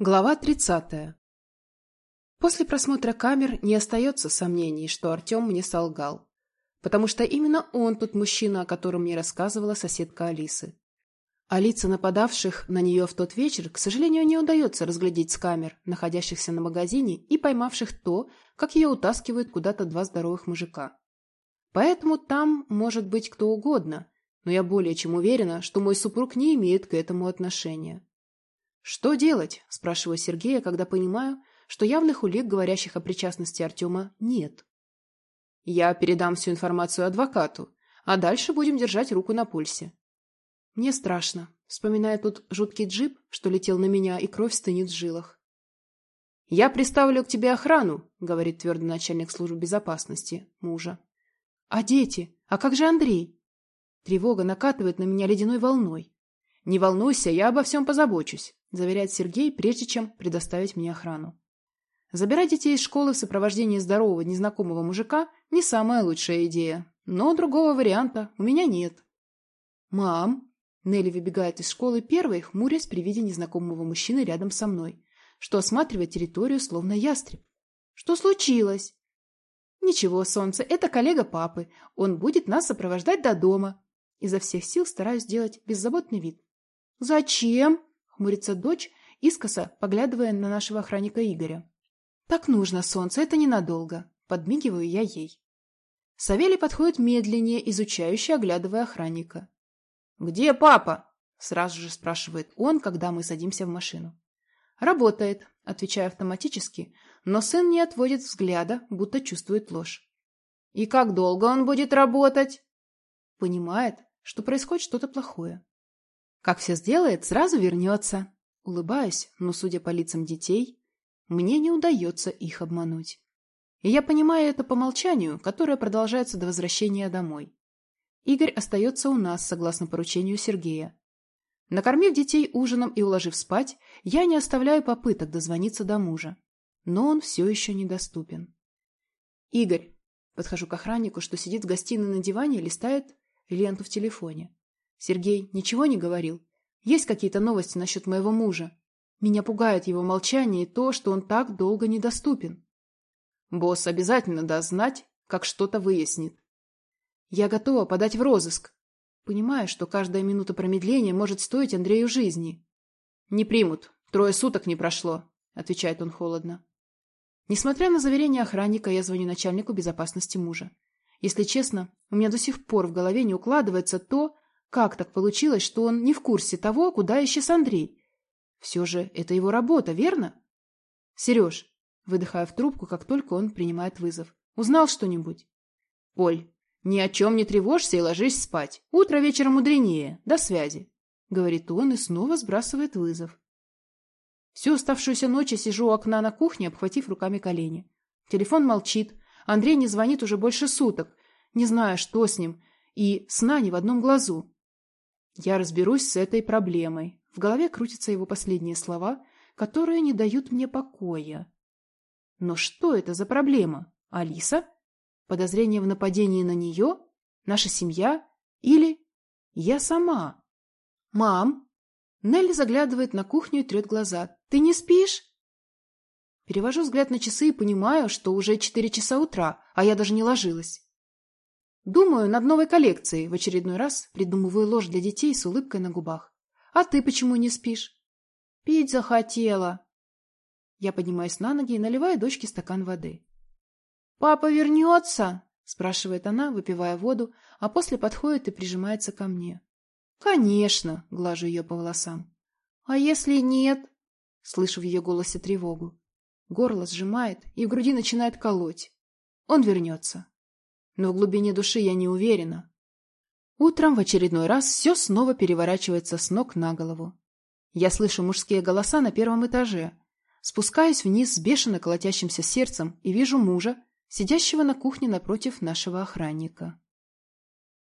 Глава 30. После просмотра камер не остается сомнений, что Артем мне солгал. Потому что именно он тот мужчина, о котором мне рассказывала соседка Алисы. А лица нападавших на нее в тот вечер, к сожалению, не удается разглядеть с камер, находящихся на магазине и поймавших то, как ее утаскивают куда-то два здоровых мужика. Поэтому там может быть кто угодно, но я более чем уверена, что мой супруг не имеет к этому отношения. «Что делать?» – спрашиваю Сергея, когда понимаю, что явных улик, говорящих о причастности Артема, нет. «Я передам всю информацию адвокату, а дальше будем держать руку на пульсе». Мне страшно, вспоминая тут жуткий джип, что летел на меня, и кровь стынет в жилах. «Я приставлю к тебе охрану», — говорит твердо начальник службы безопасности мужа. «А дети? А как же Андрей?» Тревога накатывает на меня ледяной волной. «Не волнуйся, я обо всем позабочусь», – заверяет Сергей, прежде чем предоставить мне охрану. Забирать детей из школы в сопровождении здорового незнакомого мужика – не самая лучшая идея. Но другого варианта у меня нет. «Мам!» – Нелли выбегает из школы первой, хмурясь при виде незнакомого мужчины рядом со мной, что осматривает территорию словно ястреб. «Что случилось?» «Ничего, солнце, это коллега папы. Он будет нас сопровождать до дома». Изо всех сил стараюсь сделать беззаботный вид. «Зачем?» — хмурится дочь, искоса поглядывая на нашего охранника Игоря. «Так нужно, солнце, это ненадолго», — подмигиваю я ей. Савелий подходит медленнее, изучающе оглядывая охранника. «Где папа?» — сразу же спрашивает он, когда мы садимся в машину. «Работает», — отвечаю автоматически, но сын не отводит взгляда, будто чувствует ложь. «И как долго он будет работать?» Понимает, что происходит что-то плохое. Как все сделает, сразу вернется. Улыбаюсь, но, судя по лицам детей, мне не удается их обмануть. И я понимаю это по молчанию, которое продолжается до возвращения домой. Игорь остается у нас, согласно поручению Сергея. Накормив детей ужином и уложив спать, я не оставляю попыток дозвониться до мужа. Но он все еще недоступен. «Игорь!» Подхожу к охраннику, что сидит в гостиной на диване и листает ленту в телефоне. Сергей ничего не говорил? Есть какие-то новости насчет моего мужа? Меня пугает его молчание и то, что он так долго недоступен. Босс обязательно даст знать, как что-то выяснит. Я готова подать в розыск. Понимаю, что каждая минута промедления может стоить Андрею жизни. Не примут. Трое суток не прошло, отвечает он холодно. Несмотря на заверение охранника, я звоню начальнику безопасности мужа. Если честно, у меня до сих пор в голове не укладывается то, как так получилось, что он не в курсе того, куда исчез Андрей? Все же это его работа, верно? Сереж, выдыхая в трубку, как только он принимает вызов. Узнал что-нибудь? Поль, ни о чем не тревожься и ложись спать. Утро вечером мудренее. До связи. Говорит он и снова сбрасывает вызов. Всю оставшуюся ночь я сижу у окна на кухне, обхватив руками колени. Телефон молчит. Андрей не звонит уже больше суток. Не знаю, что с ним. И сна не в одном глазу. Я разберусь с этой проблемой. В голове крутятся его последние слова, которые не дают мне покоя. Но что это за проблема? Алиса? Подозрение в нападении на нее? Наша семья? Или я сама? Мам? Нелли заглядывает на кухню и трет глаза. Ты не спишь? Перевожу взгляд на часы и понимаю, что уже четыре часа утра, а я даже не ложилась. Думаю над новой коллекцией, в очередной раз придумываю ложь для детей с улыбкой на губах. А ты почему не спишь? Пить захотела. Я поднимаюсь на ноги и наливаю дочке стакан воды. Папа вернется? спрашивает она, выпивая воду, а после подходит и прижимается ко мне. Конечно, глажу ее по волосам. А если нет? Слышу в ее голосе тревогу. Горло сжимает и в груди начинает колоть. Он вернется но в глубине души я не уверена. Утром в очередной раз все снова переворачивается с ног на голову. Я слышу мужские голоса на первом этаже, спускаюсь вниз с бешено колотящимся сердцем и вижу мужа, сидящего на кухне напротив нашего охранника.